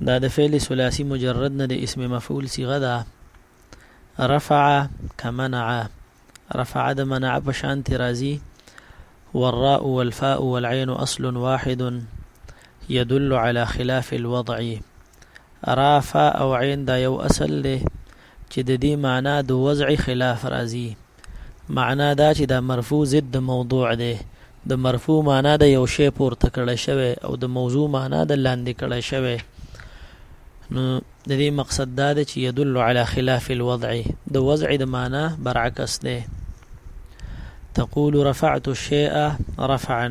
دا د فعل ثلاثي مجرد نه د اسم مفعول صيغه ده رفع كمنع رفع د منع په شان ترازي والراء والفاء والعين اصل واحد يدل على خلاف الوضع رافع او عين دا یو اصل له چې د دې معنا د وضع خلاف راځي معنا دا چې دا مرفوع ضد د موضوع دی د مرفوع معنا د یو شی پورته کړی شوی او د موضوع معنا د لاندې کړی شوی نو د دې مقصد دا دی چې يدل على خلاف الوضع د وضع د معنا برعکس دی تقول رفعت الشيء رفعا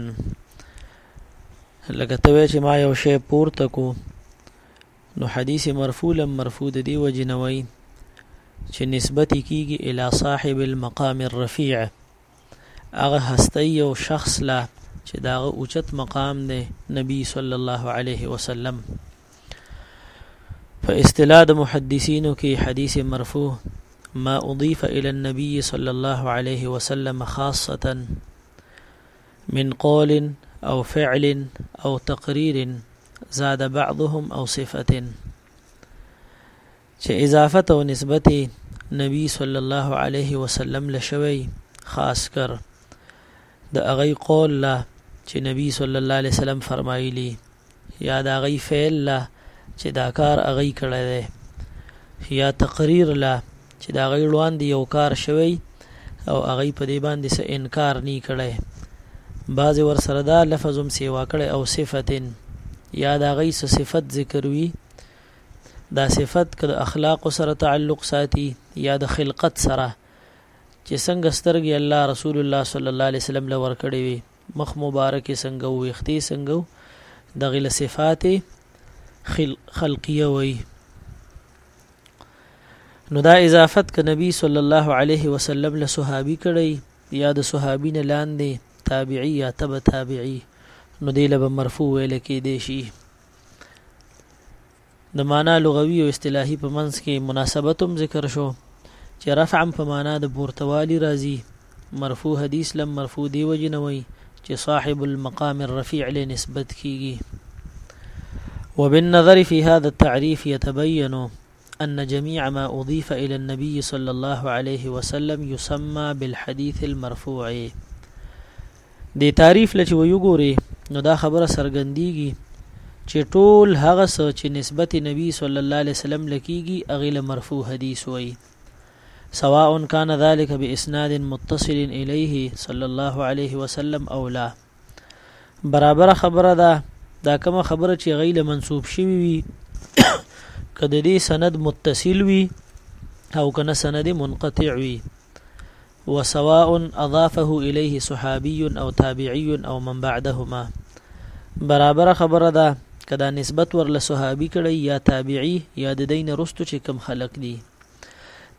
لکه ته چې ما یو شی پورته کو نو حدیث مرفوع لم مرفوع د دې وجې نه وایي چې نسبت کیږي الی صاحب المقام الرفیع هغه هستی او شخص لا چې دا اوچت مقام دی نبی صلی الله علیه وسلم په اصطلاح د محدثینو کې حدیث مرفوع ما اضيف الى النبي صلى الله عليه وسلم خاصه من قول او فعل او تقرير زاد بعضهم او صفه چې اضافه او نسبت نبی صلی الله علیه وسلم لشوي خاص کر د اغي قول لا چې نبی صلی الله علیه وسلم فرمایلی یا د هغوی فعل له چې دا کار هغوی کړی دی یا تقریر له چې دا هغوی وړاندې یو کار شوی او هغوی په دې باندې څه انکار نی کړی بعضې ورسره دا لفظ هم سیوا کړی او صفتن یا د هغوی څه صفت ذکر وي دا صفت که د اخلاق سره تعلق ساتي یا د خلقت سره چې څنګه سترګې الله رسول الله صلی الله علیه وسلم لور کړې وي مخ مبارک څنګه وو ویختې څنګه وو دغه له صفات خلقیه وای نو دا اضافت ک نبی صلی الله علیه وسلم له صحابي کړي یا د صحابین لاندې تابعی یا تبع تابعی نو دی له مرفوع ویل کې دی شي د مانا لغوي او اصطلاحي په منځ کې مناسبت هم ذکر شو چې رفع هم په مانا د پورته والي راځي مرفوع حدیث لم مرفوع دی وجه نه وي چې صاحب المقام الرفيع له نسبت کیږي وبالنظر في هذا التعريف يتبين أن جميع ما أضيف إلى النبي صلى الله عليه وسلم يسمى بالحديث المرفوع دې تعریف له چې ویوګوري نو دا خبره څرګندېږي چې ټول هغه څه چې نسبت نبی صلی الله علیه وسلم لکېږي هغې له مرفوع حدیث وایي سواء کان ذلك باسناد متصل الیه صلی الله علیه وسلم او لا برابر خبره ده دا کومه خبره چې غیله منسوب شوی وي که د دې سند متصل وي او کنه سند منقطع وي وسواء اضافه الیه صحابی او تابعی او من بعدهما برابر خبره ده که دا نسبت ور له صحابی کړی یا تابعی یا د دین رستو چې کم خلق دي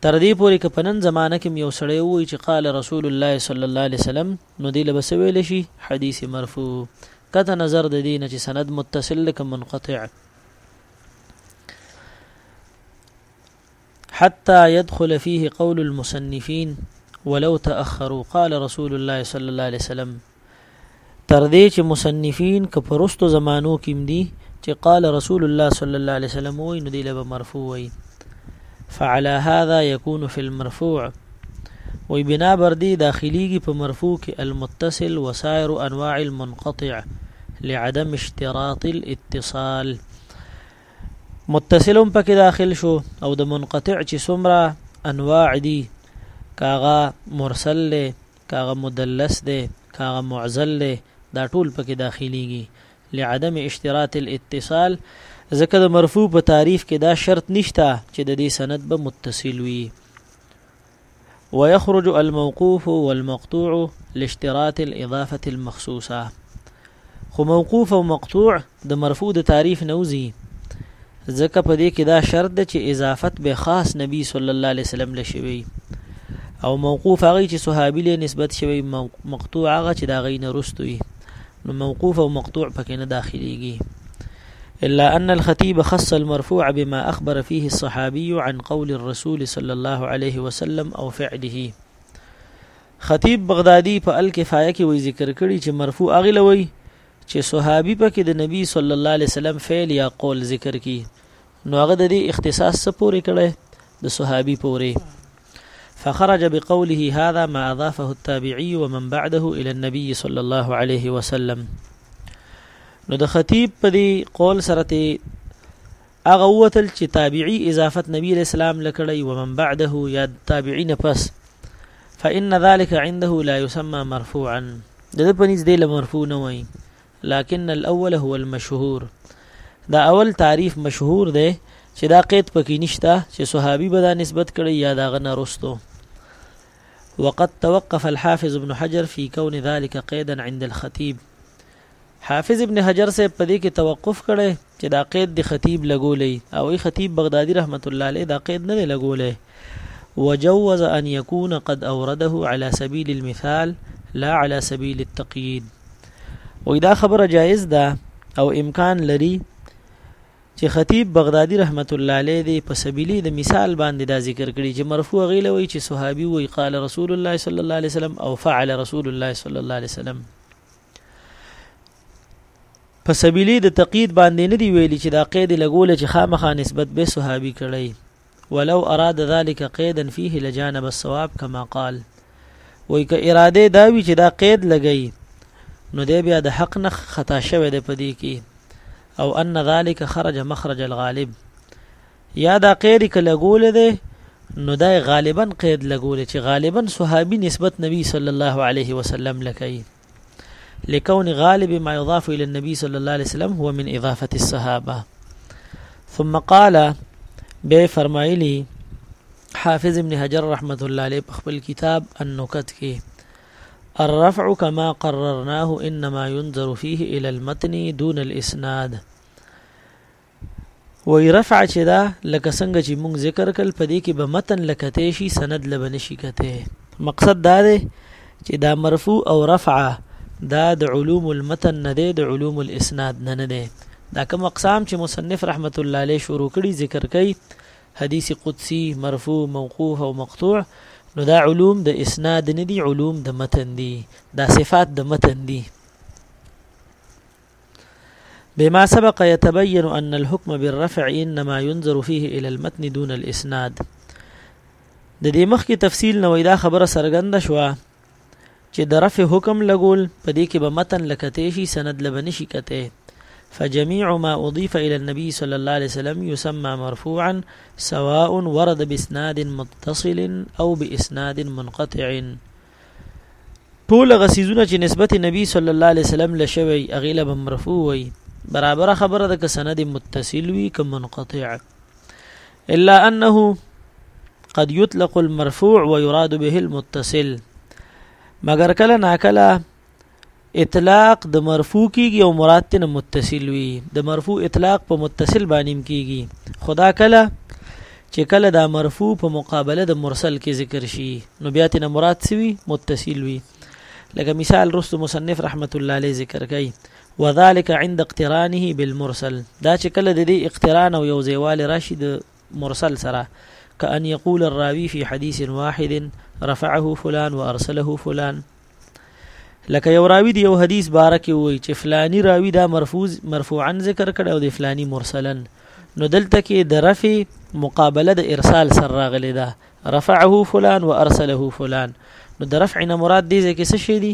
تر دې پورې که په نن زمانه کې یو سړی وایي چې قال رسول الله صلی الله علیه وسلم نو دی لبس ویل شي حدیث مرفوع کته نظر د دې نه چې سند متصل لکه منقطع حتى يدخل فيه قول المصنفين ولو تأخروا قال رسول الله صلى الله عليه وسلم تر دې چې مصنفین که پرستو زمانو کې دي چې قال رسول الله صلى الله عليه وسلم وي نو دی له مرفوع وي فعلى هذا يكون في المرفوع وي بنا بر دي داخليږي په مرفوع کې المتصل وسائر انواع المنقطع لعدم اشتراط الاتصال متصل هم پکې داخل شو او د منقطع چې څومره انواع دي کاغه مرسل دی کاغه مدلس دی کاغه معزل دی دا ټول پکې داخليږي لعدم اشتراط الاتصال ځکه د مرفوع په تعریف کې دا شرط نشته چې د دې سند به متصل وي ويخرج الموقوف والمقطوع لاشتراط الاضافه المخصوصه خو موقوف او مقطوع د مرفوع د تعریف نوزي ځکه په دې کې دا شرط ده چې اضافت به خاص نبی صلی الله علیه وسلم لشوي او موقوف هغه چې صحابي له نسبت شوی مقطوع هغه چې دا غي نه رستوي نو موقوف او مقطوع پکې نه داخليږي الا ان الخطيب خص المرفوع بما اخبر فيه الصحابي عن قول الرسول صلى الله عليه وسلم او فعله خطيب بغدادي په الکفایه کې وی ذکر کړی چې مرفوع اغله وی چې صحابي پکې د نبی صلی الله علیه وسلم فعل یا قول ذکر کی نو هغه د دې اختصاص څه پورې کړي د صحابي پورې فخرج بقوله هذا ما أضافه التابعي ومن بعده إلى النبي صلى الله عليه وسلم نو د خطیب په دې قول سره ته هغه وتل چې تابعی اضافت نبی اسلام لکړی ومن بعده یا تابعین پس فإن ذلك عنده لا يسمى مرفوعا د دې په نس دی مرفوع نه وایي لكن الاول هو المشهور دا اول تعریف مشهور دی چې دا قید پکې نشته چې صحابي به دا نسبت کړي یا دا غنه رستو وقد توقف الحافظ ابن حجر في كون ذلك قيدا عند الخطيب حافظ ابن حجر سے پدې کې توقف کړي چې دا قید دې خطیب لګولی او ای خطیب بغدادي رحمت الله علیه دا قید نه دی لګولی وجوز ان يكون قد اورده على سبيل المثال لا على سبيل التقييد وې دا خبره جایز ده او امکان لري چې خطیب بغدادي رحمت الله علیه دی په سبیلی د مثال باندې دا ذکر کړي چې مرفوع غیله وی چې صحابي وی قال رسول الله صلی الله علیه وسلم او فعل رسول الله صلی الله علیه وسلم په سبیلی د تقید باندې نه دی ویلی چې دا قید لګول چې خامخا نسبت به صحابي کړی ولو اراد ذلك قیدا فيه لجانب الصواب كما قال وای که اراده دا وی چې دا قید لګی نو دی بیا د حق نه خطا شوی دی په دې کې او ان ذلك خرج مخرج الغالب یا دا قید که لګول دی نو دا غالبا قید لګول چې غالبا صحابي نسبت نبی صلی الله علیه وسلم لکای لکون غالب ما يضاف الى النبي صلى الله عليه وسلم هو من اضافه الصحابه ثم قال به فرمایلی حافظ ابن حجر رحمت الله علیه په خپل کتاب النکت کې الرفع كما قررناه انما ينظر فيه الى المتن دون الاسناد وی رفع چې دا لکه څنګه چې مونږ ذکر کړل په دې کې به متن لکته شي سند لبن شي کته مقصد دا دی چې دا مرفوع او رفع دا د علوم المتن نه دی د علوم الاسناد نه نه دی دا کوم اقسام چې مصنف رحمت الله علیه شروع کړي ذکر کړي حدیث قدسی مرفوع موقوف او مقطوع نو دا علوم د اسناد نه دي علوم د متن دي دا صفات د متن دي بما سبق يتبين أن الحكم بالرفع إنما ينظر فيه إلى المتن دون الإسناد د دې مخکې تفصیل نوې دا خبره سرګند شوه چې د رفع حکم لګول په دې کې به متن لکته شي سند لبني شي کته فجميع ما أضيف إلى النبي صلى الله عليه وسلم يسمى مرفوعا سواء ورد بإسناد متصل أو بإسناد منقطع ټول غسیزونه چې نسبت نبی صلی الله علیه وسلم لشوی اغیله به مرفوع وي برابر خبره ده که سند متصل وي که منقطع الا انه قد يطلق المرفوع ويراد به المتصل مگر کله ناکله اطلاق د مرفوع کیږي او مراد تنه متصل وي د مرفوع اطلاق په متصل باندې کیږي خدا کله چې کله دا مرفوع په مقابله د مرسل کې ذکر شي نو بیا تنه مراد سوي متصل وي لکه مثال رست مصنف رحمت الله علیه ذکر کوي وذلك عند اقترانه بالمرسل دا چې کله د دې اقتران او یو ځایوال راشي د مرسل سره که ان يقول الراوي في حديث واحد رفعه فلان وارسله فلان لکه یو راوی دی یو حدیث بارکه وای چې فلانی راوی دا مرفوع مرفوعا ذکر کړه او د فلانی مرسلا نو دلته کې د رفع مقابله د ارسال سره راغلی دا رفعه فلان وارسله فلان نو د رفع نه مراد دی چې څه شي دی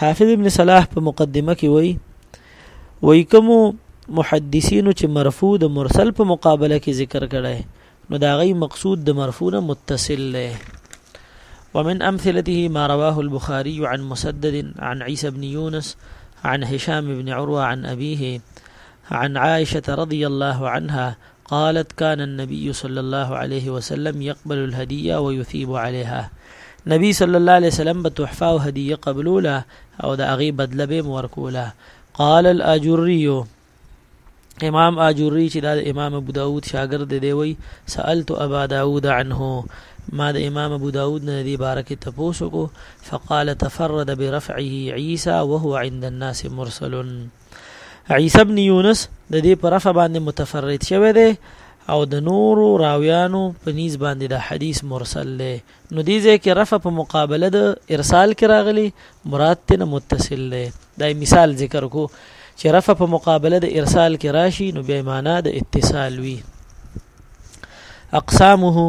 حافظ ابن صلاح په مقدمه کې وایي وایي کوم محدثینو چې مرفوع د مرسل په مقابله کې ذکر کړي نو دا غي مقصود د مرفوع نه متصل دی ومن امثلته ما رواه البخاري عن مسدد عن عيسى بن يونس عن هشام بن عروه عن ابيه عن عائشه رضي الله عنها قالت کان النبي صلی الله علیه وسلم يقبل الهديه ويثيب عليها نبی صلی الله علیه وسلم به تحفه او هدیه قبلوله او د هغه بدله به مورکوله قال الاجري امام اجوري چې دا د امام ابو داود شاګرد دی وی سالت ابا داود عنه ما د امام ابو داود نه دی بارکه تپوسو کو فقال تفرد برفعه عيسى وهو عند الناس مرسل عیسی ابن یونس د دې پر رفع باندې متفرد شوی دی او د نورو راویانو په نیز باندې د حدیث مرسل دی نو دې ځای کې رفع په مقابله د ارسال کې راغلی مراد تنه متصل دی دا مثال ذکر کو چې رفع په مقابله د ارسال کې راشي نو به معنا د اتصال وي اقسامه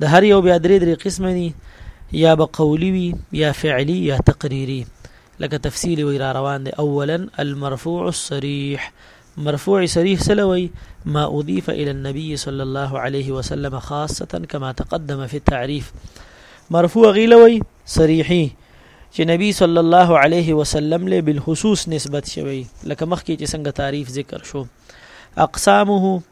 د هر یو بیا درې درې قسمه دي یا به قولی وي یا فعلی یا تقریری لکه تفصیل وی را روان دی اولا المرفوع الصریح مرفوع صریح سلوي ما اضيف الى النبي صلى الله عليه وسلم خاصه كما تقدم في التعريف مرفوع غیلوي صریحي چې نبی صلی الله علیه وسلم له بالخصوص نسبت شوی لکه مخکې چې څنګه تعریف ذکر شو اقسامه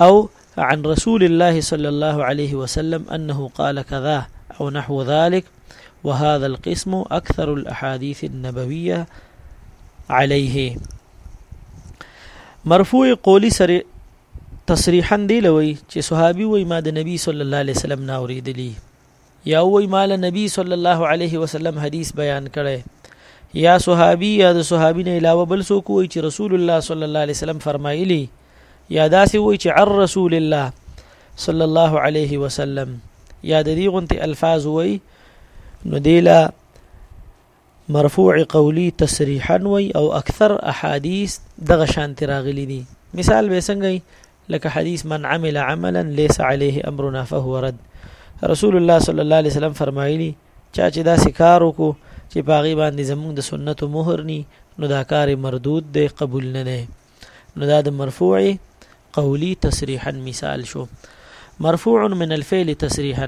او عن رسول الله صلى الله عليه وسلم أنه قال كذا أو نحو ذلك وهذا القسم أكثر الأحاديث النبوية عليه مرفوع قولی سره تصریحا دی لوي چې صحابي وای ما د نبی صلی الله علیه وسلم نه اوریدلی یا وای مال نبی صلی الله علیه وسلم حدیث بیان کړي یا صحابي یا د صحابي نه علاوه بل څوک وای چې رسول الله صلی الله علیه وسلم فرمایلی یا داسې وای چې عر رسول الله صلی الله علیه وسلم یا د دې غونتی الفاظ وای نو دیلا مرفوع قولی تصریحا وی او اکثر احادیث دغه شان تراغلی دي مثال به څنګه لکه حدیث من عمل عملا ليس عليه امرنا فهو رد رسول الله صلی الله علیه وسلم فرمایلی چا چې دا سکارو کو چې پاغي باندې زمونږ د سنت مهر ني نو دا کار مردود دی قبول نه دی نو دا د مرفوع قولی تصریحا مثال شو مرفوع من الفعل تصریحا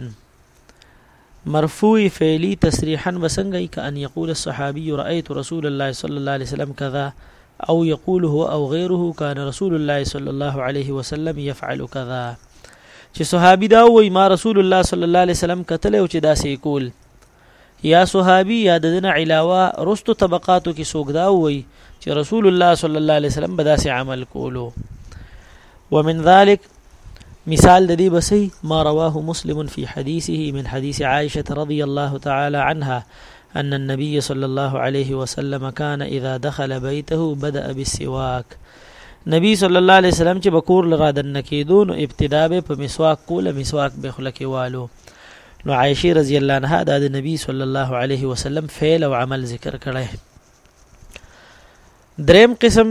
مرفوع فعلی تصریحا به څنګه وي کأن یقول الصحابي رأیت رسول الله صلی الله علیه وسلم کذا او یقول هو او غیره کان رسول الله صلی الله علیه وسلم یفعل کذا چې صحابي دا وایي ما رسول الله صلی الله علیه وسلم کتل او چې دا سې کول یا صحابي یا د دنه علاوه رستو طبقاتو کې سوګدا وایي چې رسول الله صلی الله علیه وسلم به دا سې عمل کولو ومن ذلك مثال د دې بسي ما رواه مسلم في حديثه من حديث عائشه رضي الله تعالى عنها ان النبي صلى الله عليه وسلم كان اذا دخل بيته بدا بالسواك نبی صلی الله علیه وسلم چې بکور لرا دن کېدو نو ابتدا به په مسواک کوله مسواک به خله کې والو نو عائشه رضی الله عنها د نبی صلی الله علیه وسلم فعل او عمل ذکر کړي دریم قسم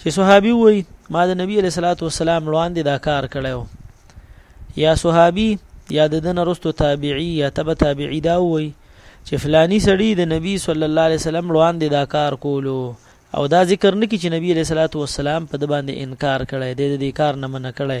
چې صحابي وای ما د نبی علیہ الصلوۃ والسلام وړاندې دا کار کړو یا صحابي یا د دن رستو تابعی یا تب تابعی دا وای چې فلانی سړی د نبی صلی الله علیه وسلم وړاندې دا کار کولو او دا ذکر نکي چې نبی علیہ الصلوۃ والسلام په د باندې انکار کړي د دې کار نه منع کړي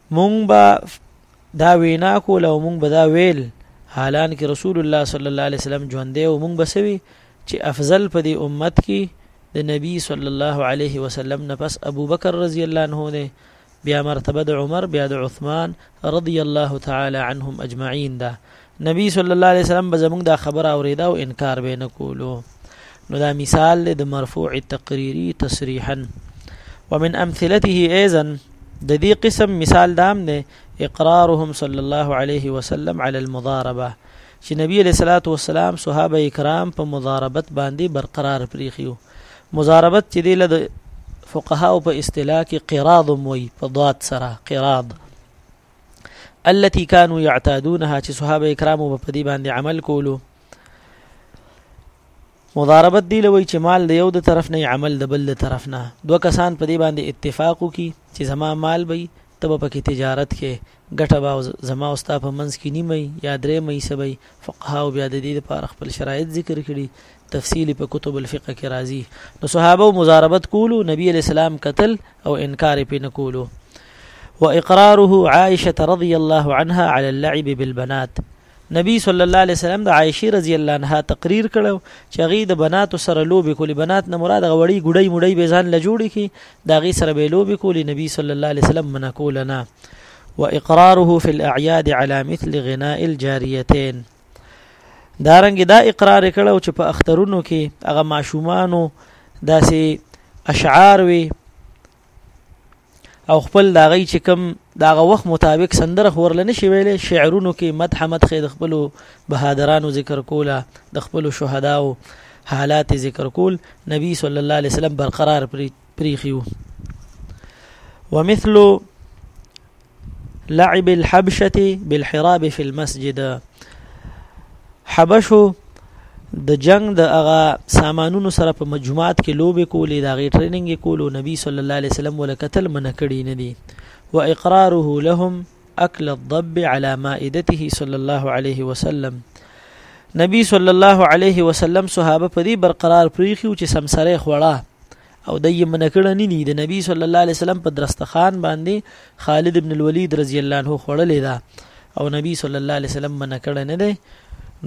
مونږ به دا وینا کوله او مونږ به دا ویل حالان کې رسول الله صلی الله علیه وسلم ژوند دی او مونږ به سوي چې افضل په دې امت کې د نبی صلی الله علیه وسلم نه پس ابو بکر رضی الله عنه دی بیا مرتبه د عمر بیا د عثمان رضی الله تعالی عنهم اجمعین ده نبی صلی الله علیه وسلم به زموږ دا خبره اوریدا او انکار به نه کولو نو دا مثال د مرفوع تقریری تصریحا ومن امثلته ايضا د دې قسم مثال دام نه اقرارهم صلی الله علیه وسلم علی المضاربه چې نبی علیہ الصلوۃ والسلام صحابه کرام په مضاربت باندې برقرار پریخیو مضاربت چې دی له فقها او په اصطلاح کې قراض موي په ضاد سره قراض التي كانوا يعتادونها چې صحابه کرامو په دې باندې عمل کولو مضاربت دی لوي چې مال د یو د طرف نه عمل د بل د طرف نه دوه کسان په دې باندې اتفاق وکي چې زما مال به تب پکې تجارت کې ګټه با زما او ستا په منځ کې نیمه یا درې مې سبي فقها او بیا د دې لپاره خپل شرایط ذکر کړي تفصیل په کتب الفقه کې راځي نو صحابه مزاربت کولو نبی علی السلام قتل او انکار په نه کولو واقراره عائشه رضی الله عنها على اللعب بالبنات نبی صلی الله علیه وسلم د عائشه رضی الله عنها تقریر کړو چې هغه د بنات سره لوبي کولی بنات نه مراد غوړی ګړی مړی به ځان لجوړي کی دا غي سره به لوبي کولی نبی صلی الله علیه وسلم منکول نه واقراره في الاعياد على مثل غناء الجاريتين دا رنګ دا اقرار کړو چې په اخترونو کې هغه ماشومانو داسې اشعار وي او خپل دا غي چې کم دا وخت مطابق سندره خورل نه شي ویلې شعرونو کې مدح مدخه د خپل بهادرانو ذکر کوله د خپل شهداو حالات ذکر کول نبی صلی الله علیه وسلم برقرار پرې پریخي وو ومثل لعب الحبشه بالحراب في المسجد حبشو د جنگ د هغه سامانونو سره په مجموعات کې لوبې کولې دا غي ټریننګ کولو نبی صلی الله علیه وسلم ولکتل من کړی ندی و اقراره لهم اکل الضب على مائدته صلی الله علیه وسلم نبی صلی الله علیه وسلم صحابه په دې برقرار پریخي چې سمسره خوړه او د یې منکړه نه دي د نبی صلی الله علیه وسلم په درستخان باندې خالد ابن الولید رضی الله عنه خوړلې ده او نبی صلی الله علیه وسلم منکړه نه ده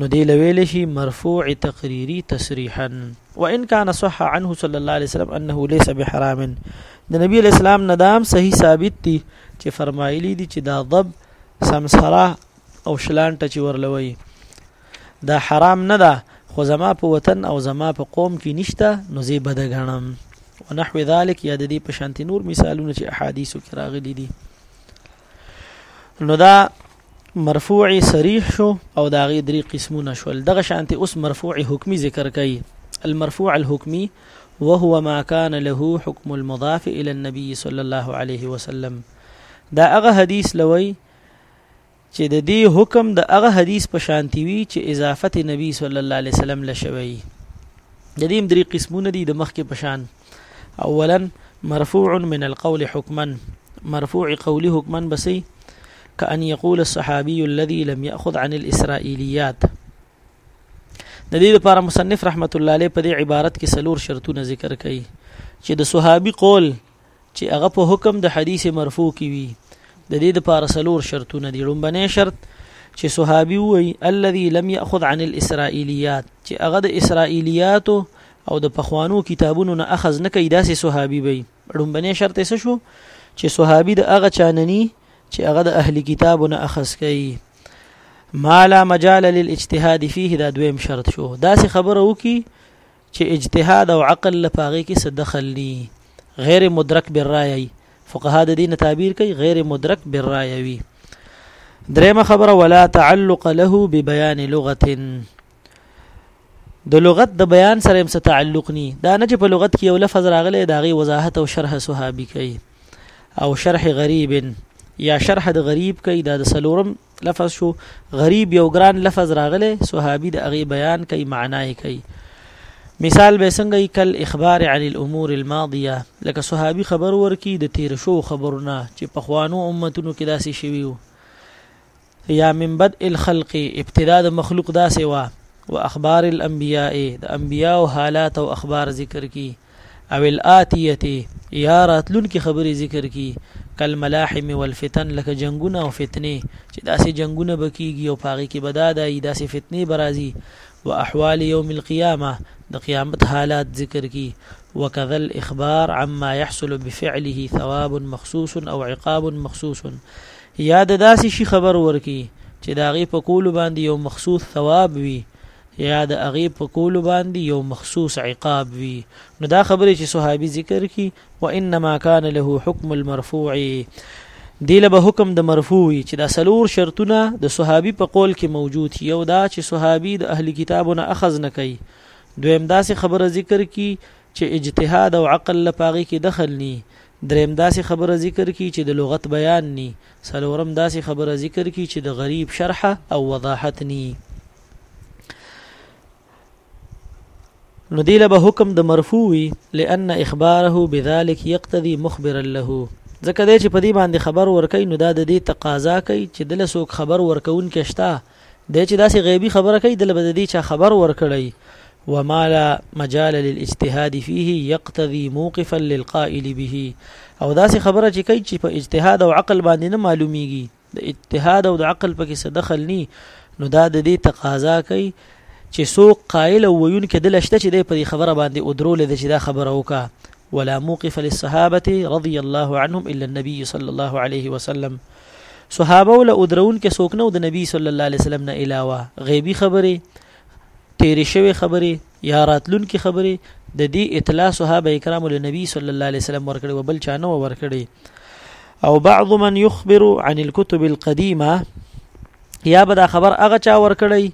نو دی لویل شي مرفوع تقریری تصریحا وان كان صح عنه صلی الله علیه وسلم انه ليس بحرام د نبی اسلام ندام صحیح ثابت دي چې فرمایلی دي چې دا ضب سمسره او شلانټه چې ورلوي دا حرام نه ده خو زما په وطن او زما په قوم کې نشته نو زه بد غنم ونحو ذلك یا د دې په شانتي نور مثالونه چې احادیثو کې راغلي دي نو دا مرفوع صریح شو او دا غي درې قسمونه شول دغه شانتي اوس مرفوع حکمی ذکر کوي المرفوع الحکمی وهو ما كان له حكم المضاف الى النبي صلى الله عليه وسلم دا هغه حدیث لوي چې د دې حکم د هغه حدیث په شانتی وي چې اضافت نبی صلی الله علیه وسلم لشوي د دې درې قسمونه دي د مخکې په شان اولا مرفوع من القول حكما مرفوع قولي حكما بسي كأن يقول الصحابي الذي لم يأخذ عن الإسرائيليات د دې لپاره مصنف رحمت الله علیه په دې عبارت کې سلور شرطونه ذکر کړي چې د صحابي قول چې هغه په حکم د حدیث مرفوع کې وي د دې لپاره سلور شرطونه دي لومبنی شرط چې صحابي وي الذي لم ياخذ عن الاسرائيليات چې هغه د اسرائيلياتو او د پخوانو کتابونو نه اخذ نه کوي داسې صحابي به ړومبنی شرط څه شو چې صحابي د هغه چا نني چې هغه د اهلي کتابو نه اخذ کوي ما لا مجال للاجتهاد فيه دا دویم شرط شو داسې خبره وکي چې اجتهاد او عقل لپاره کې څه دخل دي غیر مدرک بالرایي فقها د دین تعبیر کوي غیر مدرک بالرایوي درېمه خبره ولا تعلق له ببيان لغه د لغت د بیان سره هم تعلق ني دا نه چې په لغت کې یو لفظ راغلی دا غي وضاحت او شرح صحابي کوي او شرح غریب یا شرح د غریب کوي دا د سلورم لفظ شو غریب یو ګران لفظ راغلی صحابي د غي بیان کوي معنی کوي مثال به څنګه کل اخبار عن الامور الماضيه لکه صحابي خبر ورکي د تیر شو خبرونه چې په خوانو امتونو کې داسې شویو یا من بدء الخلق ابتدا د مخلوق داسې وه و اخبار الانبیاء د انبیاء او حالات او اخبار ذکر کی او الاتیه یا راتلونکي خبرې ذکر کی کل ملاحم والفتن لکه جنگونه او فتنې چې داسې جنگونه بکیږي او پاغي کې بدادای داسې فتنې برازي و احوال یوم القیامه د قیامت حالات ذکر کی وکذا الاخبار عما يحصل بفعله ثواب مخصوص او عقاب مخصوص یا د داسې شي خبر ورکړي چې د هغې په کولو باندې یو مخصوص ثواب وي یا د هغې په کولو باندې یو مخصوص عقاب وي نو دا خبرې چې صحابي ذکر کړي وانما کان له حکم المرفوع دی له حکم د مرفوع چې دا سلور شرطونه د صحابي په قول کې موجود یو دا چې صحابي د اهل کتابونه اخذ نه کوي دویم داسې خبره ذکر کی چې اجتهاد او عقل لپاره کې دخل ني دریم داسې خبره ذکر کړي چې د لغت بیان ني. څلورم داسې خبره ذکر کړي چې د غریب شرح او وضاحت ني. نو دې له به حکم د مرفوع وي لأن اخباره بذلك يقتضي مخبرا له ځکه دی چې په دې باندې خبر ورکوي نو دا د دې تقاضا کوي چې دله څوک خبر ورکوونکی شته دی چې داسې غیبي خبره کوي دله به د دې چا خبر ورکړی وما لا مجال للاجتهاد فيه يقتضي موقفا للقائل به او داسې خبره چې کوي چې په اجتهاد او عقل باندې نه معلومیږي د اجتهاد او د عقل پکې څه دخل ني نو دا د دې تقاضا کوي چې څوک قائل او ویون کې دل شته چې د په خبره باندې او درول د چې دا خبره وکا ولا موقف للصحابه رضي الله عنهم الا النبي صلى الله عليه وسلم صحابه له ادرون کې څوک نه د نبی صلی الله علیه وسلم نه علاوه غیبی خبرې تیرې شوی خبرې یا راتلونکي خبرې د دې اطلاع صحابه کرام له نبی صلی الله علیه وسلم ورکړي او بل چا نه ورکړي او بعض من يخبر عن الكتب القديمه یا به دا خبر هغه چا ورکړي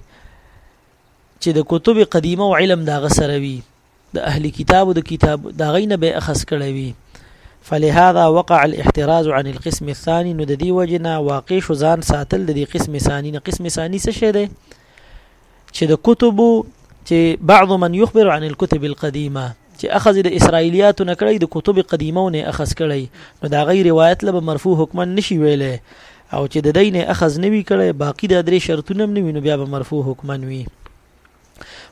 چې د کتب قدیمه او علم دا غسروي د اهل کتابو د کتاب دا غي نه به اخص کړی وي فلهذا وقع الاحتراز عن القسم الثاني نو د دې وجنه واقع شو ځان ساتل د دې قسم ثاني نه قسم ثاني څه شه ده چې د کتبو چې بعض من يخبر عن الكتب القديمه چې اخذ د اسرایلیاتو نه کړی د کتب قدیمو نه اخذ کړی نو دا غي روایت له مرفوع حکما نشي ویلې او چې د دین اخذ نوي کړي باقی د درې شرطونه هم نوي نو بیا به مرفوع حکما وي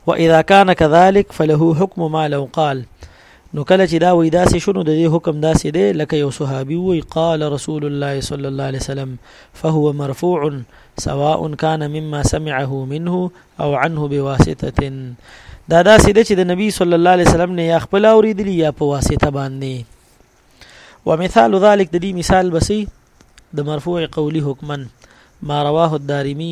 واذا كان كذلك فله حكم ما لو قال نو کله چې دا وې داسې شنو د دې حکم داسې دی لکه یو صحابي وې قال رسول الله صلی الله علیه وسلم فهو مرفوع سواء كان مما سمعه منه او عنه بواسطه دا داسې دی چې د نبی صلی الله علیه وسلم نه یا خپل اوریدلی یا په واسطه باندې ومثال ذلك د دې مثال بسي د مرفوع قولی حکمن ما رواه الدارمي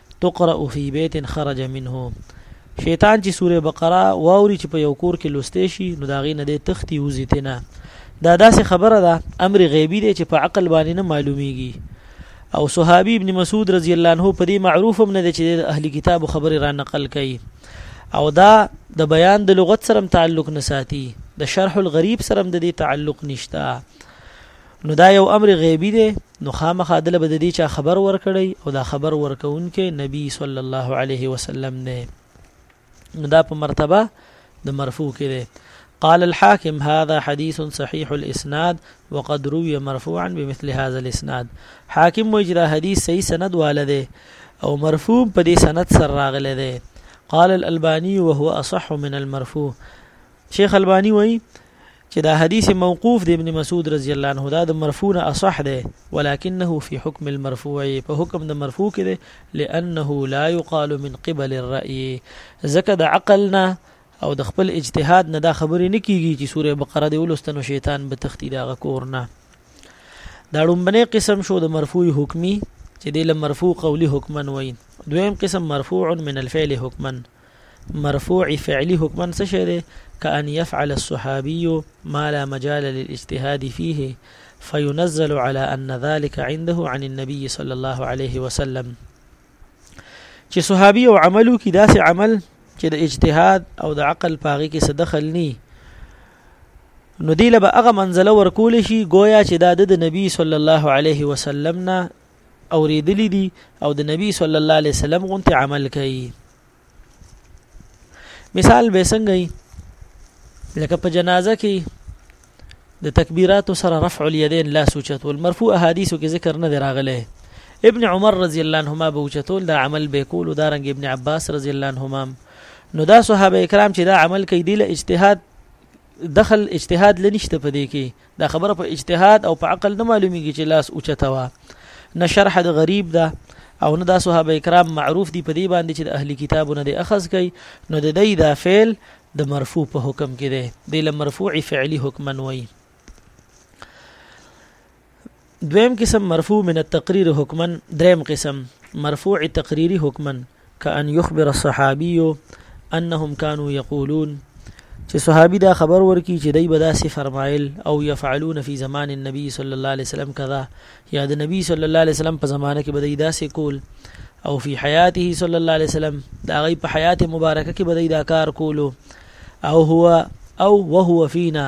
تقرأ فی بیت خرج منه شیطان چې سوره بقره واوري چې په یو کور کې لوستې شي نو دا غي نه دی تختی وزي تنه دا داسې خبره ده دا امر غیبی دی چې په عقل باندې نه معلومیږي او صحابي ابن مسعود رضی الله عنه په دې معروف هم نه دی چې د اهلی کتاب خبره را نقل کړي او دا د بیان د لغت سره تعلق نه ساتي د شرح الغریب سره د دې تعلق نشته نو دا یو امر غیبی دی نو خامخا دله به د دې چا خبر ورکړی او دا خبر ورکونکې نبی صلی الله علیه وسلم دی نو دا په مرتبه د مرفوع کې دی قال الحاكم هذا حديث صحيح الاسناد وقد روي مرفوعا بمثل هذا الاسناد حاکم وجه دا حدیث صحیح سند والده او مرفوع په دې سند سره راغله ده قال الالباني وهو اصح من المرفوع شیخ البانی وایي چې دا حدیث موقوف دی ابن مسعود رضی الله عنه دا د مرفوع نه اصح دی ولکنه فی حکم المرفوع په حکم د مرفوع کې دی لانه لا یقال من قبل الرأی زکه د عقل نه او د خپل اجتهاد نه دا خبرې نه کیږي چې سوره بقره دی ولستنو شیطان به تختی دا غکور نه دا ډومبنه قسم شو د مرفوع حکمی چې د مرفوع قولی حکمن وایي دویم قسم مرفوع من الفعل حکمن مرفوع فعلي حکماً څه شی دی؟ کأن يفعل الصحابي ما لا مجال للاجتهاد فيه فينزل على ان ذلك عنده عن النبي صلى الله عليه وسلم چې صحابي او عمل وکړي داسې عمل چې د اجتهاد او د عقل پاغي کې څه دخل ني نو دی له هغه منزله ورکول شي گویا چې دا د نبی صلی الله علیه وسلم نه اوریدلی دی او د نبی صلی الله علیه وسلم غونته عمل کوي مثال به څنګه لکه په جنازه کې د تکبیرات سره رفع الیدین لا سوچت والمرفوع احادیث کې ذکر نه دراغله ابن عمر رضی الله عنهما به چتول دا عمل به کول دا رنګ ابن عباس رضی الله عنهما نو دا صحابه کرام چې دا عمل کوي دی له اجتهاد دخل اجتهاد لنشته پدې کې دا خبره په اجتهاد او په عقل نه معلومیږي چې لاس اوچته وا نه شرح د غریب ده او نه د صحابه کرام معروف دي په دې باندې چې د اهلي کتابونه د اخذ کوي نو د دې دا فعل د مرفوع په حکم کې دی د مرفوع فعلی حکمن وایي دویم قسم مرفوع من التقریر حکما دریم قسم مرفوع تقریری حکما کأن یخبر الصحابی انهم كانوا یقولون چې صحابي دا خبر ورکي چې دای به داسې فرمایل او يفعلون فی زمان النبي صلی الله علیه وسلم کذا یا د نبی صلی الله علیه وسلم په زمانه کې به دای داسې کول او فی حیاته صلی الله علیه وسلم دا غي په حیات مبارکه کې به دای دا کار کولو او هو او وهو فینا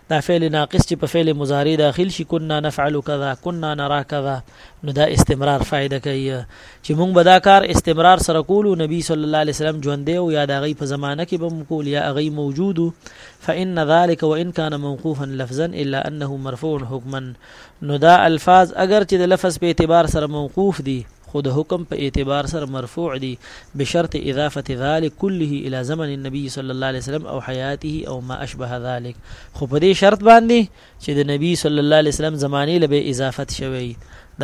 دا فعل ناقص چې په فعل مضارع داخل شي كنا نفعل كذا كنا نرى كذا نو دا استمرار فائدہ کوي چې مونږ به دا کار استمرار سره کولو نبی صلی الله علیه وسلم ژوند دی او یا دا غي په زمانه کې به کول یا غي موجود فإن ذلك وإن كان موقوفا لفظا إلا أنه مرفوع حكما نو دا الفاظ اګر چې د لفظ په اعتبار سره موقوف دي خو د حکم په اعتبار سره مرفوع دي بشرط اضافه ذلك كله الى زمن النبي صلی الله علیه وسلم او حیاته او ما اشبه ذلك خو په دې شرط باندې چې د نبی صلی الله علیه وسلم زمانه له به اضافت شوی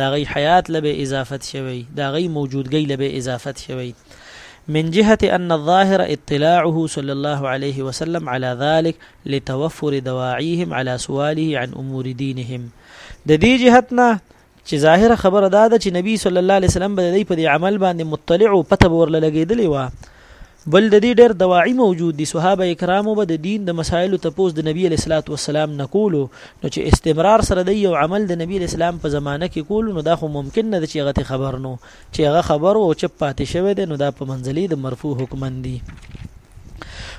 دا غي حیات له به اضافت شوی دا غي موجودګۍ له به اضافت شوی من جهة أن الظاهر اطلاعه صلى الله عليه وسلم على ذلك لتوفر دواعيهم على سواله عن امور دينهم د دې جهت نه چې ظاهره خبره دا ده چې نبی صلی الله علیه وسلم به د دې په دې عمل باندې مطلع او پته به ورله لګېدلې وه بل د دې ډېر دواعي موجود دي صحابه کرامو به د دین د مسایلو تپوس د نبی علیه الصلاۃ والسلام نه کولو نو چې استمرار سره د یو عمل د نبی علیه السلام په زمانه کې کولو نو دا خو ممکن نه ده چې هغه خبر نو چې هغه خبر او چپ پاتې شوی دی نو دا په منځلي د مرفوع حکمن دي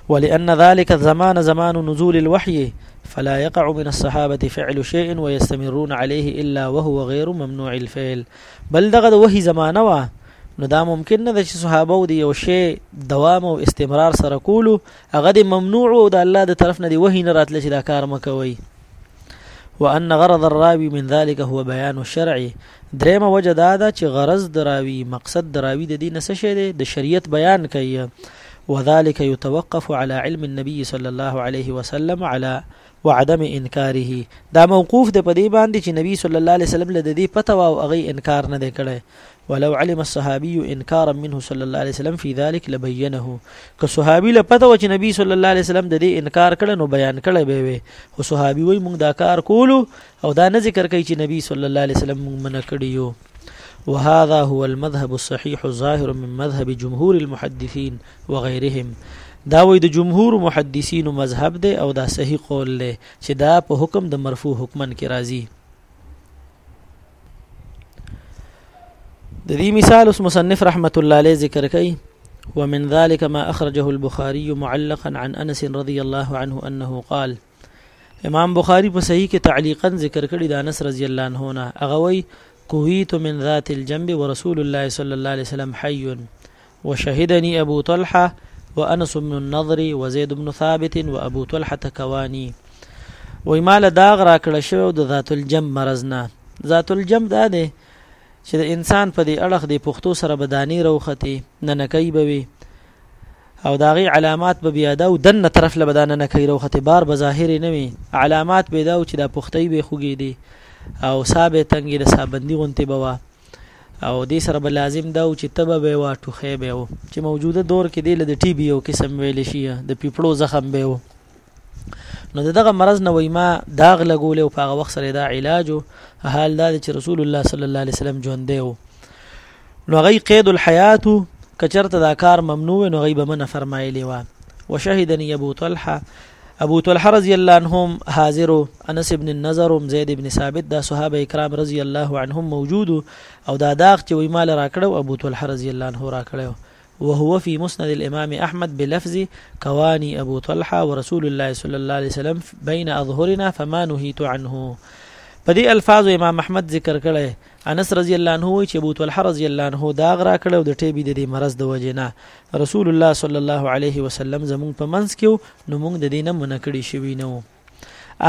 ولأن ذلك الزمان زمان نزول الوحي فلا يقع من الصحابة فعل شيء ويستمرون عليه إلا وهو غير ممنوع الفعل بل دغه وحي زمانه وا نو دا ممکن نه ده چې صحابه او دی یو شی دوام او استمرار سره کولو هغه د ممنوع او د الله د طرف نه دی وحي نه راتل چې دا کار مکوي وان غرض الراوي من ذلك هو بيان الشرع درېمه وجه دا ده چې غرض دراوي مقصد دراوي د دې نه څه شی دی د شریعت بیان کوي وذلك يتوقف على علم النبي صلى الله عليه وسلم على وعدم انکاره دا موقوف دی په دې باندې چې نبی صلی الله علیه وسلم له دې پته او هغه انکار نه دی کړی ولو علم الصحابي انکارا منه صلی الله علیه وسلم فی ذلک لبینه که صحابي له پته و چې نبی صلی الله علیه وسلم د دې انکار کړي نو بیان کړي به وي خو صحابي وای موږ دا کار کولو او دا نه ذکر کوي چې نبی صلی الله علیه وسلم موږ منع کړی یو وهذا هو المذهب الصحيح الظاهر من مذهب جمهور المحدثين وغيرهم دا وای د جمهور محدثین مذهب دی او دا صحیح قول دی چې دا په حکم د مرفوع حکمن کې راځي د دې مثال اوس مصنف رحمت الله علیه ذکر کوي ومن ذلك ما أخرجه البخاري معلقا عن أنس رضي الله عنه أنه قال امام بخاری په صحیح کې تعلیقا ذکر کړی د انس رضی الله عنه نه اغوي کویت من ذات الجنب ورسول الله صلی الله علیه وسلم حي وشهدني ابو طلحه وانس بن النضر وزيد بن ثابت وابو طلحه کواني وای مال داغ را کړه شو د ذات الجنب مرز نه ذات الجنب دا دی چې د انسان په دې اړخ د پښتو سره بدانی روختي نه نکای بوي او داغي علامات به بیا دا او دنه طرف له بدانه نه کوي روخته بار به ظاهر نه وي علامات به دا چې دا پختي به خوګي دي او صاحب تنګي د صابندي غونته بوا او دې سره به لازم دا و چې تبه به وه ټوخی به و چې موجوده دور کې دی له د ټي بي یو قسم ویل شي د پیپړو زخم به و نو دغه مرض نه وای ما داغ لګول او په هغه وخت سره دا علاج او حال دا چې رسول الله صلی الله علیه وسلم ژوند دی نو غي قید الحیات کچرته دا کار ممنوع نو غي به من فرمایلی و وشهدني ابو طلحه ابو طلحه رضی الله عنهم حاضر انس ابن النظر ام زید ابن ثابت دا صحابه کرام رضی الله عنهم موجود او دا داغ چې وی مال راکړو ابو طلحه رضی الله عنه راکړو وهو في مسند الامام احمد بلفظ كواني ابو طلحه ورسول الله صلى الله عليه وسلم بين اظهرنا فما نهيت عنه په دې الفاظو امام احمد ذکر کړی انس رضی الله عنه وی چې ابو طلحه رضی الله عنه دا غرا کړو د ټیبی د دې مرز د وجنه رسول الله صلی الله علیه وسلم زمونږ په منځ کې نو مونږ د دې نه منع کړي شوي نه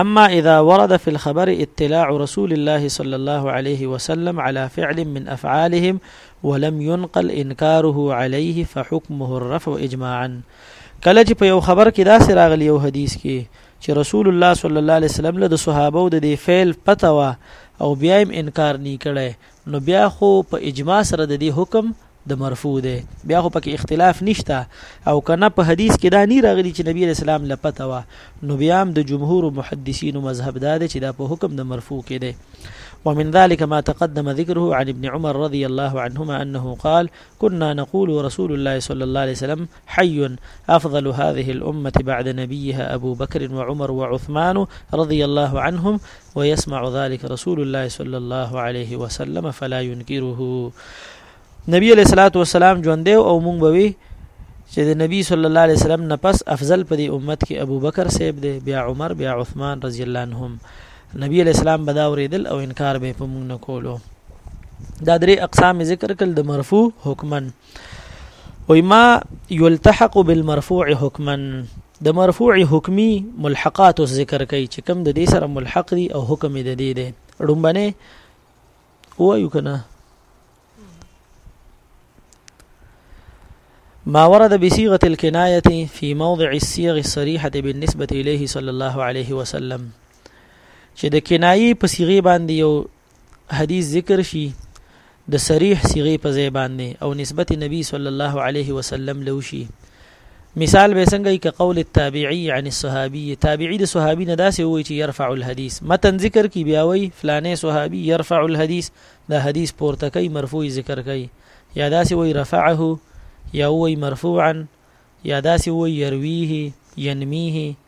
اما اذا ورد في الخبر اطلاع رسول الله صلى الله عليه وسلم على فعل من افعالهم ولم ينقل انكاره عليه فحكمه الرفع اجماعا کله چې په یو خبر کې دا سره غلی یو حدیث کې چې رسول الله صلی الله علیه وسلم له صحابه او د فعل پته وا او بیا هم انکار نه کړي نو بیا خو په اجماع سره د دې حکم د مرفوع دی بیا خو پکې اختلاف نشته او کنه په حدیث کې دا نه راغلی چې نبی رسول الله لپته وا نو بیا هم د جمهور محدثینو مذهب دا دی چې دا په حکم د مرفوع کې دی ومن ذلك ما تقدم ذكره عن ابن عمر رضي الله عنهما أنه قال كنا نقول ورسول الله صلى الله عليه وسلم حي أفضل هذه الأمة بعد نبيها أبو بكر وعمر وعثمان رضي الله عنهم ويسمع ذلك رسول الله صلى الله عليه وسلم فلا ينكره نبی علیہ الصلوۃ والسلام ژوند او مونږ بوي چې د نبی صلی الله علیه وسلم نه پس افضل په دې امت کې ابو بکر سیب دی بیا عمر بیا عثمان رضی الله عنهم نبی علیہ السلام بدا اوریدل او انکار به په مونږ نه کولو دا درې اقسام ذکر کړل د مرفوع حکمن وای ما یلتحق بالمرفوع حکمن د مرفوع حکمي ملحقات اوس ذکر کوي چې کوم د دې سره ملحق دي او حکم یې د دې دی ړومبنه وایو کنه ما ورد بصيغة الكناية في موضع الصيغ الصريحة بالنسبة إليه صلى الله عليه وسلم چې د کنایي په صيغه باندې یو حدیث ذکر شي د صریح صيغه په ځای باندې او نسبت نبی صلی الله علیه وسلم له شي مثال به څنګه ک قول التابعی عن الصحابي تابعی د صحابي نه داسې وایي چې يرفع الحديث متن ذکر کی بیا وایي فلانه صحابي يرفع الحديث دا حدیث پورته کوي مرفوع ذکر کوي یا داسې وایي رفعه یا وایي مرفوعا یا داسې وایي يرويه ينميه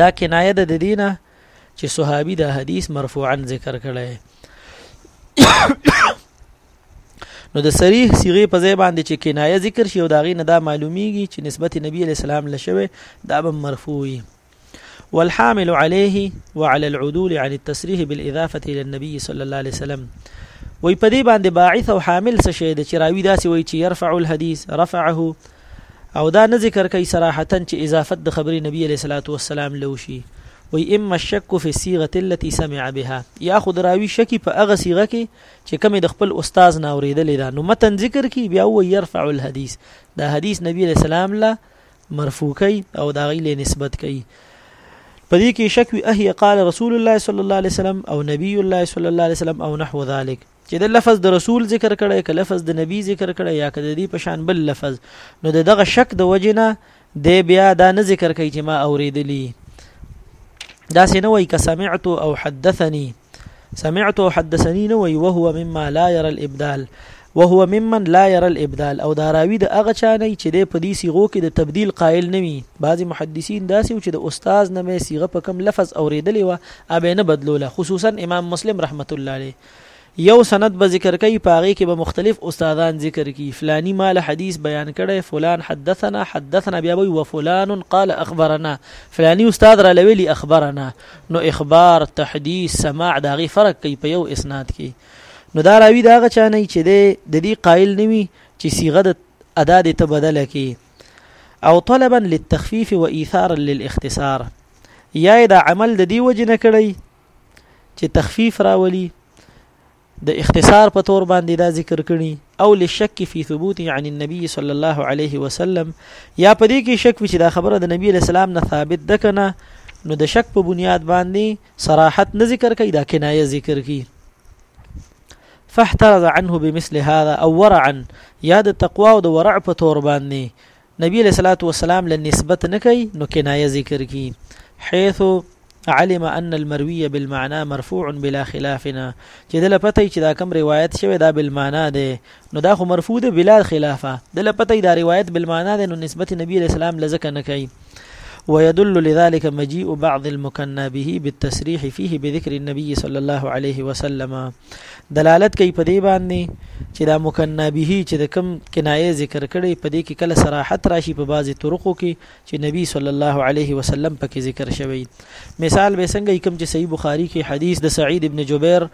دا کنایه ده د دینه چې صحابي دا حدیث مرفوعا ذکر کړی نو د صریح صيغه په ځای باندې چې کنایه ذکر شي او دا غي نه دا معلومیږي چې نسبت نبی علی السلام لشوي دا به مرفوعي والحامل عليه وعلى العدول عن التصريح بالإضافة إلى النبي صلى الله عليه وسلم وي په دې باندې باعث او حامل څه شي د چراوي داسې وي چې يرفع الحديث رفعه او دا نه ذکر کوي صراحتاً چې اضافت د خبرې نبي عليه الصلاة والسلام له وشي وایي اما الشک فی الصیغة التي سمع بها یا خو د راوي شکي په هغه صیغه کې چې کومې د خپل استاذ نه اورېدلې ده نو متن ذکر کړي بیا وایي یرفع الحدیث دا حدیث نبي عليه السلام له مرفوع کوي او د هغې له نسبت کوي په دې کې شک وي اهي قال رسول الله صلی الله علیه وسلم او نبی الله صلی الله علیه وسلم او نحو ذلک چې د لفظ د رسول ذکر کړی که لفظ د نبی ذکر کړی یا که د دې په شان بل لفظ نو د دغه شک د وجې نه دی بیا دا نه ذکر کوي چې ما اوریدلی دا سې نه وایي که سمعت او حدثني سمعت او حدثني نه وایي وهو مما لا يرى الابدال وهو ممن لا يرى الابدال او دا راوی د هغه چا نه چې د پدی صيغو کې د تبديل قائل نه وي بعضي محدثین داسې چې د استاد نه مې صيغه په کم لفظ اوریدلې و ابه نه بدلوله خصوصا امام مسلم رحمت الله عليه یو سند به ذکر کوي په هغې کې به مختلف استادان ذکر کړي فلاني ما له حدیث بیان کړی فلان حدثنا حدثنا بیا به وفلان قال اخبرنا فلاني استاد را لویلی اخبرنا نو اخبار تحدیث سماع د هغې فرق کوي په یو اسناد کې نو دا راوي د هغه چا نه چې د دې قایل نه وي چې صیغه د ادا دې ته بدله کړي او طلبا للتخفيف وايثارا للاختصار یا دا عمل د دی وجه نه کړی چې تخفیف راولي د اختصار په تور باندې دا ذکر کړي او لشک فی ثبوت عن النبي صلی الله علیه وسلم یا په دې کې شک چې دا خبره د نبی علیہ السلام نه ثابت ده کنه نو د شک په بنیاد باندې صراحت نه ذکر کوي دا کنایه ذکر کوي فاحترز عنه بمثل هذا او ورعا یا د تقوا او د ورع په تور باندې نبی علیه الصلاة والسلام له نسبت نه کوي نو کنایه ذکر کی حيث علم ان المروي بالمعنى مرفوع بلا خلافنا چې دل پته چې دا کم روایت شوی دا بالمعنى دی نو دا خو مرفوع دی بلا خلافه دل پته دا روایت بالمعنى دی نو نسبت نبی علیہ السلام لزکه نه کوي ويدل لذلك مجيء بعض المكنى به بالتسريح فيه بذكر النبي صلى الله عليه وسلم دلالت کوي په دې باندې چې دا مکنه به چې د کم کنایه ذکر کړي په دې کې کله صراحت راشي په بعضي طرقو کې چې نبی صلی الله علیه وسلم پکې ذکر شوی مثال به څنګه کوم چې صحیح بخاری کې حدیث د سعید ابن جبیر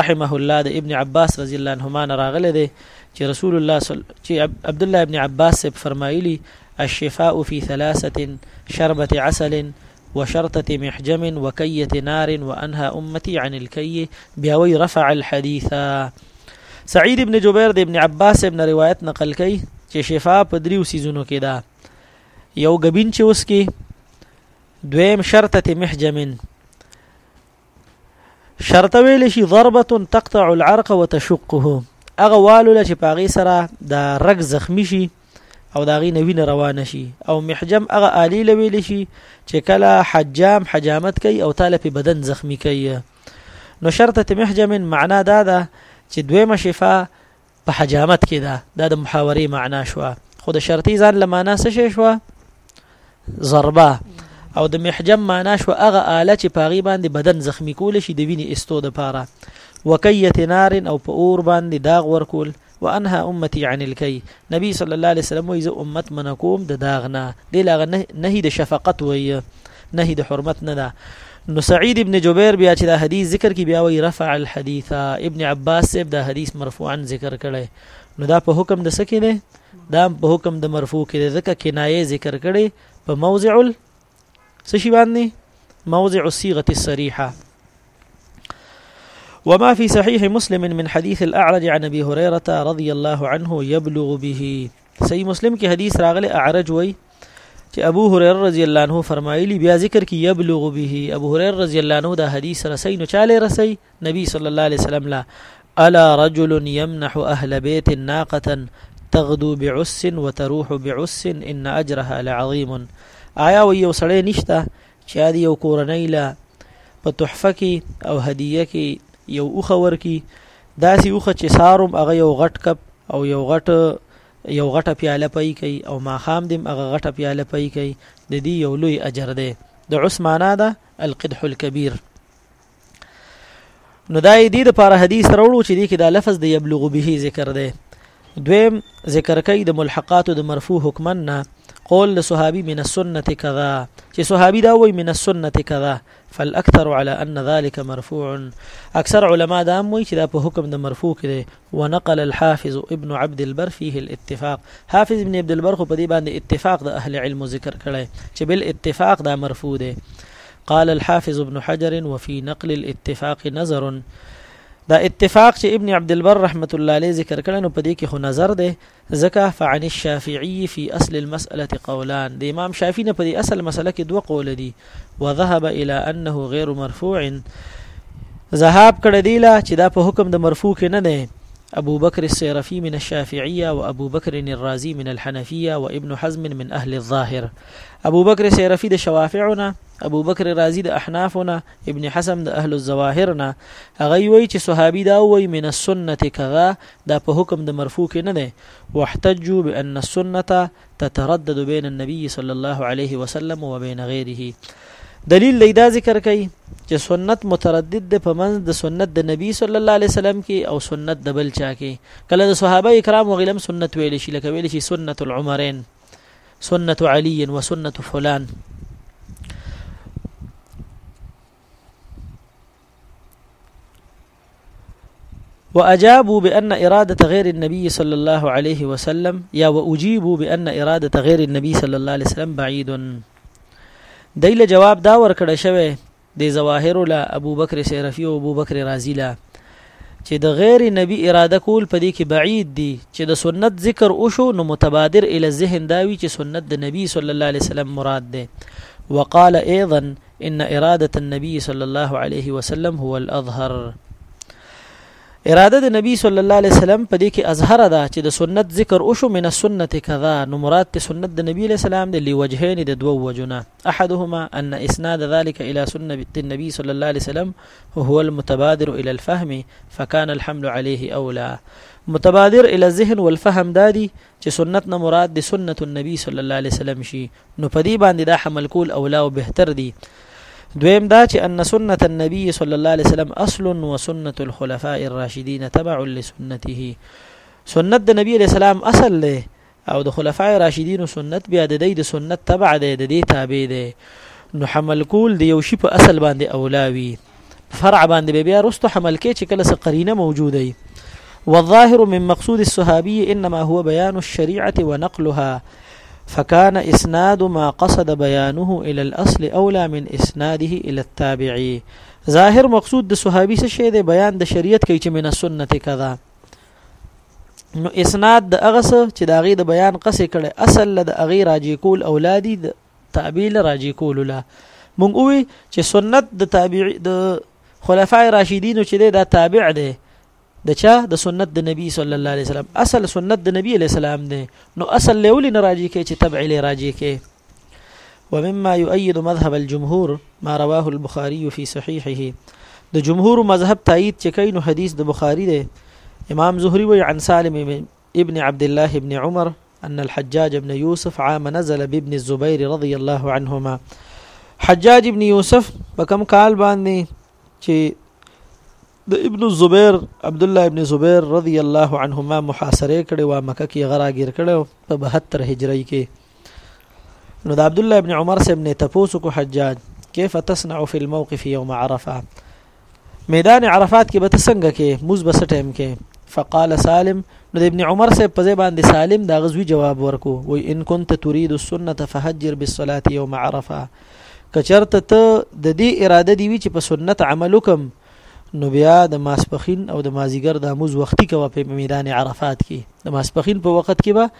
رحمه الله د ابن عباس رضی الله عنهما راغله ده چې رسول الله صلی چې عبد الله ابن عباس فرمایلی الشفاء في ثلاثه شربة عسل وشرطة محجم وكية نار وانهى امتي عن الكي بیا وی رفع الحديث سعید ابن جبیر د ابن عباس ابن روایت نقل کړي چې شفا په دریو سيزونو کې ده یو غبین چې اوس کې دویم شرطه محجمن شرط ویل شي ضربه تقطع العرق وتشقه هغه والو چې پاغي سره د رګ زخمی شي او داغي نوی نه روان شي او محجم هغه آلی لویل شي چې کله حجام حجامت کوي او تاله په بدن زخمی کوي نو شرطه محجم معنا دا ده چې دویمه شفا په حجامت کې ده دا د محاورې معنا شوه خو د شرطي ځان له معنا څه شي شوه ضربه او د محجم معنا شو هغه آله چې پاغي باندې بدن زخمی کول شي د وینې استو د پاره وکیت نار او په اور باندې داغ ورکول وانها امتي عن الكي نبی صلی الله علیه وسلم وایي امت منکوم د داغ نه دی لاغ نه د شفقت وایي نه د حرمت نه ده نو سعید ابن جبیر بیا چې دا حدیث ذکر کی بیا وی رفع الحدیث ابن عباس صاحب دا حدیث مرفوعا ذکر کړي نو دا په حکم د سکه نه دا په حکم د مرفوع کې ځکه کنایه ذکر کړي په موضع ال سشي باندې موضع الصيغه الصريحه وما في صحيح مسلم من حديث الأعرج عن أبي هريرة رضي الله عنه يبلغ به صحیح مسلم کې حدیث راغلی اعرج وای چې ابو هريره رضی الله عنه فرمایلی بیا ذکر کې یبلغ به ابو هريره رضی الله عنه دا حدیث رسي نو چاله رسي نبی صلی الله علیه وسلم لا الا رجل يمنح اهل بيت ناقه تغدو بعس وتروح بعس ان اجرها لعظيم آیا و یو سړی نشته چې عادي یو کورنۍ له په تحفه کې او هدیه کې یو اوخه ورکی داسې اوخه چې ساروم هغه یو غټ کپ او یو غټ یو غټه پیاله پي کوي او ماخام دم هغه غټه پیاله پي کوي د دې یو لوی اجر دی د عثمانه ده القدح الكبير نو دا یې دې د پاره حدیث راوړو چې دې کې دا لفظ د یبلغ به ذکر دی دویم ذکر کوي د ملحقات د مرفوع حکما نه قول د صحابي من السنه کذا چې صحابي دا وایي من السنه کذا فالاكثر على ان ذلك مرفوع اکثر علما دا وایي چې دا په حکم د مرفوع کې ونقل الحافظ ابن عبد البر فيه الاتفاق حافظ ابن عبد البر خو په دې باندې اتفاق د اهل علم ذکر کړي چې بل اتفاق دا مرفوع دی قال الحافظ ابن حجر وفي نقل الاتفاق نظر دا اتفاق چې ابن عبد البر رحمت الله علیه ذکر کړي نو په دې کې خو نظر دی ځکه فعن الشافعي في اصل المسألة قولان د امام شافعي نه په دې اصل مسأله کې دوه قوله دي وذهب الى انه غير مرفوع ذهاب کړه دی لا چې دا په حکم د مرفوع کې نه دی ابو بکر السيرفي من الشافعيه وابو بکر الرازي من الحنفيه وابن حزم من اهل الظاهر ابو بکر السيرفي د شوافعنا ابو بکر الرازي د احنافنا ابن حزم د اهل الظواهرنا هغه وی چې صحابي دا وی من السنه كذا دا په حکم د مرفوع کې نه دی واحتجوا بان السنه تتردد بين النبي صلى الله عليه وسلم وبين غيره دلیل دی دا ذکر کوي چې سنت متردد ده په منځ د سنت د نبی صلی الله علیه وسلم کې او سنت د بل چا کې کله د صحابه کرام وغیلم سنت ویل شي لکه ویل شي سنت العمرین سنت علی و سنت فلان وأجابوا بأن إرادة غير النبي صلى الله عليه وسلم يا وأجيبوا بأن إرادة غير النبي صلى الله عليه وسلم بعيد ديل جواب دا ورکړه شوه د ظواهر له ابو بکر سیرفی او ابو بکر رازی له چې د غیر نبی اراده کول په دې کې بعید دي چې د سنت ذکر وشو نو متبادر ال ذهن داوي چې سنت د نبی صلی الله علیه وسلم مراد ده وقال ايضا ان اراده النبي صلى الله عليه وسلم هو الاظهر اراده د نبی صلی الله علیه وسلم په دې کې اظهر ده چې د سنت ذکر او شو من السنت کذا نو مراد ته سنت د نبی علیه السلام د لوجهین د دوو وجونه احدهما ان اسناد ذلك الى سنت النبي صلی الله علیه وسلم هو المتبادر الى الفهم فكان الحمل عليه اولى متبادر الى الذهن والفهم دادي چې سنت نه مراد د سنت النبي صلی الله علیه وسلم شي نو په دې باندې دا حمل کول اولا او بهتر دي دویم دا چې ان سنت النبي صلی الله علیه وسلم اصل و سنت الخلفاء الراشدین تبع لسنته سنت د نبی علیہ السلام اصل دی او د خلفاء راشدین سنت بیا د دې د سنت تبع دی د دې تابع دی نو حمل کول د یو شی په اصل باندې اولاوي فرع باندې به بیا رستو حمل کې چې کله څه قرینه موجوده وي والظاهر من مقصود الصحابي انما هو بيان الشريعه ونقلها فكان اسناد ما قصد بيانه الى الاصل اولى من اسناده الى التابعي ظاهر مقصود د صحابي څه شی دی بیان د شریعت کوي چې من السنه کذا نو اسناد د اغه څه چې د اغه د بیان قصې کړي اصل د اغه راجی کول اولادي د تابعی له راجی کولو لا مونږ وی چې سنت د تابعی د خلفای راشدینو چې دا تابع دی د چا د سنت د نبی صلی الله علیه وسلم اصل سنت د نبی علیه السلام دی نو اصل لول نه راجی کې چې تبع له راجی کې ومما يؤيد مذهب الجمهور ما رواه البخاري في صحيحه د جمهور مذهب تایید چې کین حدیث د بخاری دی امام زهری وی عن سالم ابن عبد الله ابن عمر ان الحجاج ابن يوسف عام نزل بابن الزبير رضي الله عنهما حجاج ابن يوسف په کم کال باندې چې د ابن الزبير عبد الله ابن زبير رضی الله عنهما محاصره کړي وا مکه کې غراګیر کړي په 72 هجری کې نو د عبد الله ابن عمر صاحب نه تاسو کو حجاج كيف تصنع في الموقف يوم عرفه میدان عرفات کې به څنګه کې موز بس ټایم کې فقال سالم نو ابن عمر صاحب په باندې سالم دا غزوی جواب ورکو و ان كنت تريد السنه فهجر بالصلاه يوم عرفه کچرته ته د دې اراده دی وی چې په سنت عمل وکم نو بیا د ماسپخین او د مازیګر د موز وختي کوه په میدان عرفات کې د ماسپخین په وخت کې به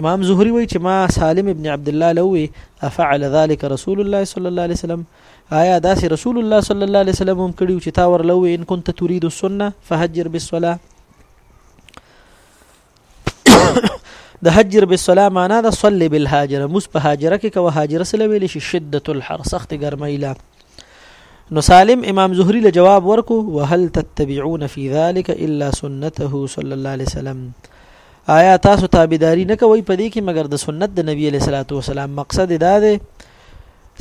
امام زهري وایي چې ما سالم ابن عبد الله له وی افعل ذلك رسول الله صلی الله علیه وسلم آیا داسې رسول الله صلی الله علیه وسلم هم کړیو چې تا ورلوي ان كنت تريد السنه فهجر بالصلاه د هجر بالصلاه معنا د صلي بالهاجره مس په هاجره کې کوه هاجره سره ویل شي شدت الحر سخت ګرمۍ لا نو سالم امام زهري له جواب ورکو وهل تتبعون في ذلك الا سنته صلى الله عليه وسلم آیا تاسو تابعداري نه کوئ په دې کې مګر د سنت د نبی علیه الصلاۃ والسلام مقصد دا دی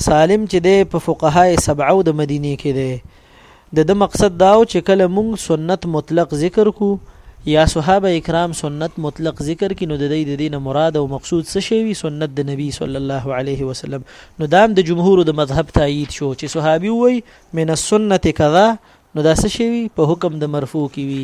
سالم چې دی په فقهای سبعه او د مدینه کې دی د د مقصد دا او چې کله مونږ سنت مطلق ذکر کو یا صحابه کرام سنت مطلق ذکر کینو د دې د دین مراد او مقصود څه شی وی سنت د نبی صلی الله علیه وسلم نو دام د جمهور د مذهب تایید شو چې صحابي وای من السنه کذا نو دا څه شی وی په حکم د مرفوع کی وی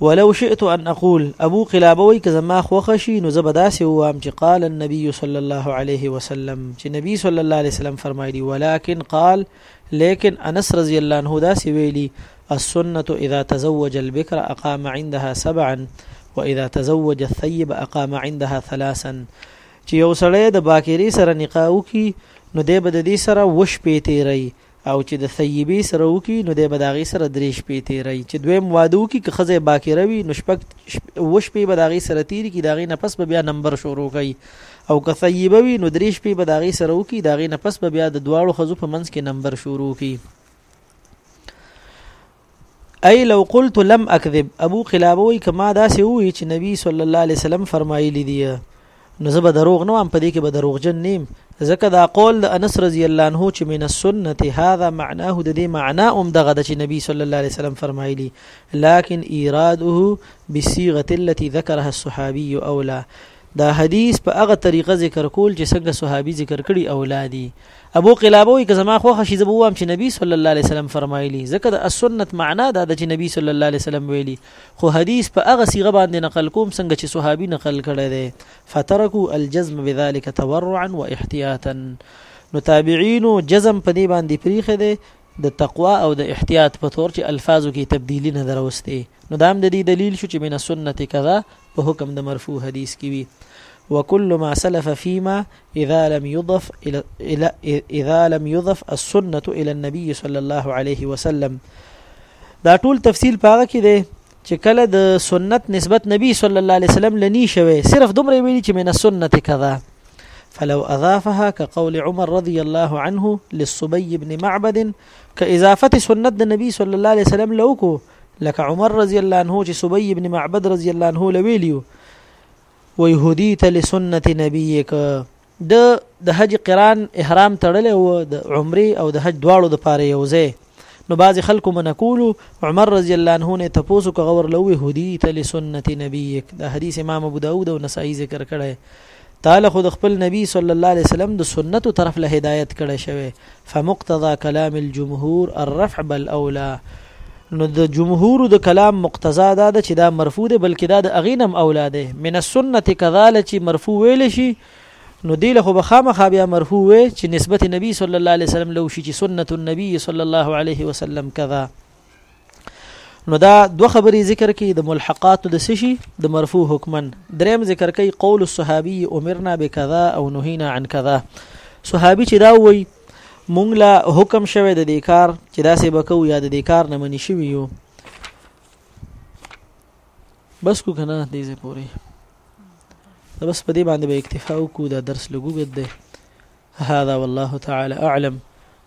ولو شئت ان اقول ابو قلابه وی که زما خوخه شي نو زه به داسې ووام چې قال النبي صلی الله علیه وسلم چې نبی صلی الله علیه وسلم فرمایلی ولکن قال لیکن انس رضی الله عنه داسې ویلی السنه اذا تزوج البكر اقام عندها سبعا واذا تزوج الثيب اقام عندها ثلاثا چې یو سړی د باکری سره نکاح وکي نو دی به د دې سره وش پیتې رہی او چې د ثیبې سره وکړي نو دی به د هغې سره درې شپې تېروي چې دویم واده وکړي که ښځه یې باکره وي نو شپږ اووه شپې به د هغې سره تېرې کړي د هغې نه پس به بیا نمبر شروع کوي او که ثیبه وي نو درې شپې به د هغې سره وکړي د هغې نه پس به بیا د دواړو ښځو په منځ کې نمبر شروع کړي ای لو قلت لم اکذب ابو قلابه وی کما داسې وی چې نبی صلی الله علیه وسلم فرمایلی دی نو زه به دروغ نه وام په دې کې به دروغجن نیم ځکه دا قول د انس رضی الله عنه چې من السنت هذا معناه د دې معنا هم دغه د چې نبی صلی الله علیه وسلم فرمایلی لكن ایراده بصيغه التي ذكرها الصحابي اولا دا حدیث په هغه طریقه ذکر کول چې څنګه صحابي ذکر کړي اولادي ابو قلابه وي که زما خوښه شي زبو وام چې نبی صلی الله علیه وسلم فرمایلی ځکه د السنت معنا دا د چې نبی صلی الله علیه وسلم ویلي خو حدیث په هغه صيغه باندې نقل کوم څنګه چې صحابي نقل کړي دي فترکو الجزم بذلك تورعا واحتیاطا نو تابعینو جزم په دې باندې پریخه دي د تقوا او د احتیاط په تور چې الفاظو کې تبدیلي نه ده راوستې نو دا هم د دې دلیل شو چې من السنة کذا په حکم د مرفوع حدیث کې وي وكل ما سلف فيما اذا لم يضف اذا لم يضف السنة الى النبي صلى الله عليه وسلم دا ټول تفصیل پاغه کې دی چې کله د سنت نسبت نبی صلی الله علیه وسلم لنی شوه صرف دومره ویلي چې من السنت کذا فلو اضافها كقول عمر رضی الله عنه للصبي بن معبد كاضافه سنت د نبی صلی الله علیه وسلم لوکو لکه عمر رضی الله عنه چې صبي بن معبد رضی الله عنه لویلیو ويهديت لسنت نبيك د د حج قران احرام تړلی و د عمره او د حج دواړو د پاره یو ځای نو بعض خلکو من کولو عمر رضی الله عنه نه تاسو کو غور لوي هدي تل سنت نبیک دا حدیث امام ابو داود او نسائی ذکر کړي تعالی خود خپل نبی صلی الله علیه وسلم د سنتو طرف له هدایت کړي شوی فمقتضی کلام الجمهور الرفع بل اولا نو د جمهور د کلام مقتضا دا ده چې دا مرفوع ده بلکې دا د اغینم اولا ده من السنه کذاله چې مرفوع ویل شي نو دی له بخامه خابیا مرفوع وي چې نسبت نبی صلی الله علیه وسلم لو شي چې سنت النبی صلی الله علیه وسلم کذا نو دا دوه خبرې ذکر کړي د ملحقات د سشي د مرفوع حکمن دریم ذکر کوي قول الصحابي امرنا بكذا او نهينا عن كذا صحابي چې دا وایي مونږ لا حکم شوه د دې کار چې دا سه بکو یا د دې کار نه منی شوی یو بس کو کنه دې زه پوری دا بس په دې باندې به اکتفا وکړو دا درس لګوګد ده هذا والله تعالى اعلم